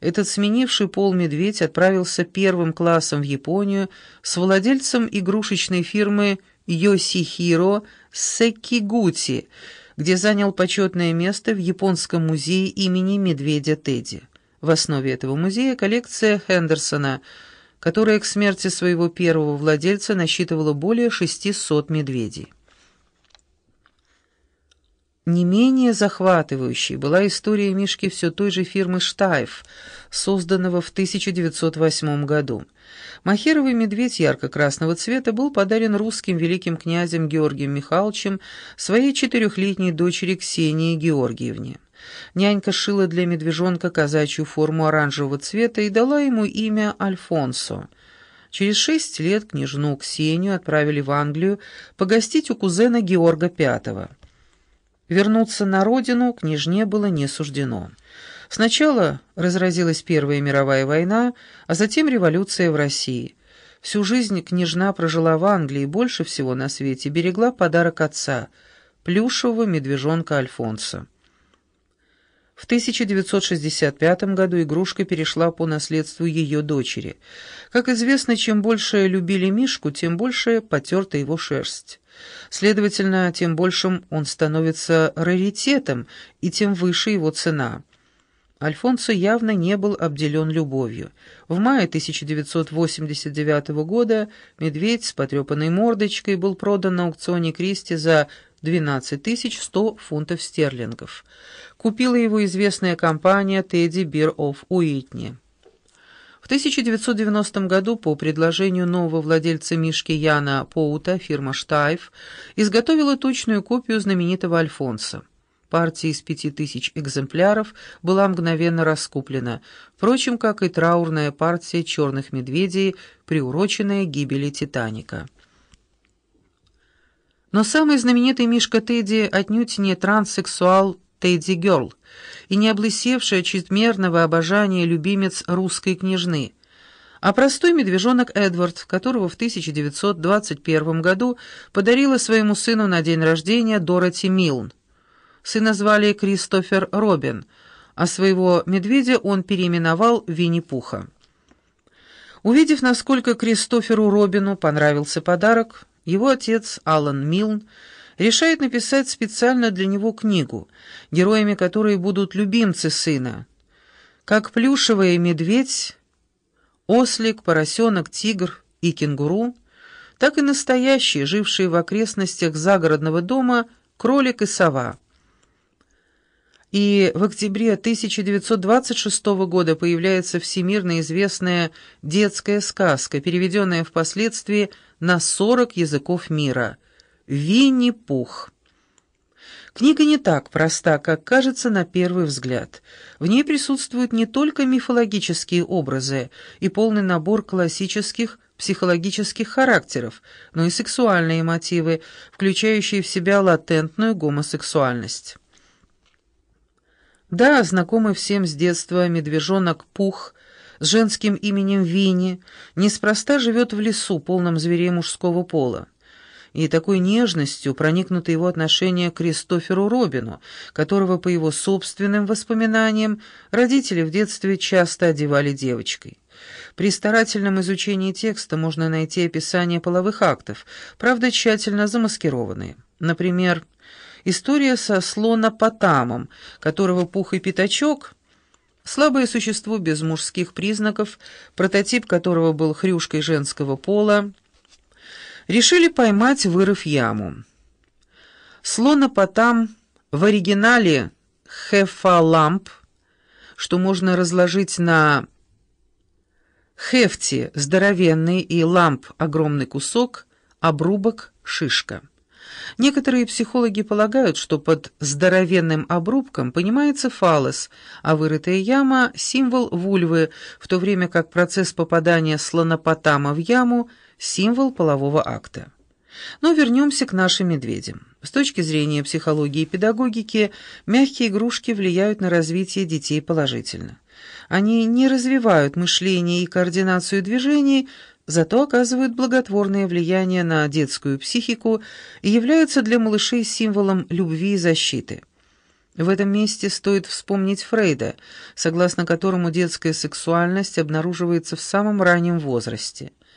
этот сменивший пол медведь отправился первым классом в Японию с владельцем игрушечной фирмы Йосихиро Секигути, где занял почетное место в Японском музее имени медведя Тедди. В основе этого музея коллекция Хендерсона, которая к смерти своего первого владельца насчитывала более 600 медведей. Не менее захватывающей была история Мишки все той же фирмы «Штайф», созданного в 1908 году. Махеровый медведь ярко-красного цвета был подарен русским великим князем Георгием Михайловичем своей четырехлетней дочери Ксении Георгиевне. Нянька шила для медвежонка казачью форму оранжевого цвета и дала ему имя Альфонсо. Через шесть лет княжну Ксению отправили в Англию погостить у кузена Георга V. Вернуться на родину княжне было не суждено. Сначала разразилась Первая мировая война, а затем революция в России. Всю жизнь княжна прожила в Англии больше всего на свете берегла подарок отца – плюшевого медвежонка Альфонса. В 1965 году игрушка перешла по наследству ее дочери. Как известно, чем больше любили Мишку, тем больше потерта его шерсть. Следовательно, тем большим он становится раритетом, и тем выше его цена. Альфонсо явно не был обделен любовью. В мае 1989 года медведь с потрепанной мордочкой был продан на аукционе Кристи за 12 100 фунтов стерлингов. Купила его известная компания «Тедди Бир оф Уитни». В 1990 году по предложению нового владельца Мишки Яна Поута фирма «Штайф» изготовила точную копию знаменитого Альфонса. Партия из пяти тысяч экземпляров была мгновенно раскуплена, впрочем, как и траурная партия «Черных медведей», приуроченная гибели «Титаника». Но самый знаменитый Мишка Тедди отнюдь не транссексуал Тедди Герл и не облысевший от чрезмерного обожания любимец русской княжны, а простой медвежонок Эдвард, которого в 1921 году подарила своему сыну на день рождения Дороти Милн. Сына звали Кристофер Робин, а своего медведя он переименовал Винни-Пуха. Увидев, насколько Кристоферу Робину понравился подарок, его отец, Алан Милн, решает написать специально для него книгу, героями которой будут любимцы сына. Как плюшевый медведь, ослик, поросенок, тигр и кенгуру, так и настоящие, жившие в окрестностях загородного дома, кролик и сова. И в октябре 1926 года появляется всемирно известная детская сказка, переведенная впоследствии на 40 языков мира – Винни-Пух. Книга не так проста, как кажется на первый взгляд. В ней присутствуют не только мифологические образы и полный набор классических психологических характеров, но и сексуальные мотивы, включающие в себя латентную гомосексуальность. Да, знакомый всем с детства медвежонок Пух с женским именем Винни неспроста живет в лесу, полном зверей мужского пола и такой нежностью проникнуто его отношение к Кристоферу Робину, которого, по его собственным воспоминаниям, родители в детстве часто одевали девочкой. При старательном изучении текста можно найти описание половых актов, правда, тщательно замаскированные. Например, история со слонопотамом, которого Пух и Пятачок — слабое существо без мужских признаков, прототип которого был хрюшкой женского пола — решили поймать, вырыв яму. Слонопотам в оригинале хефаламп, что можно разложить на хефте здоровенный и ламп огромный кусок, обрубок шишка. Некоторые психологи полагают, что под здоровенным обрубком понимается фалос, а вырытая яма — символ вульвы, в то время как процесс попадания слонопотама в яму — символ полового акта. Но вернемся к нашим медведям. С точки зрения психологии и педагогики, мягкие игрушки влияют на развитие детей положительно. Они не развивают мышление и координацию движений, зато оказывают благотворное влияние на детскую психику и являются для малышей символом любви и защиты. В этом месте стоит вспомнить Фрейда, согласно которому детская сексуальность обнаруживается в самом раннем возрасте.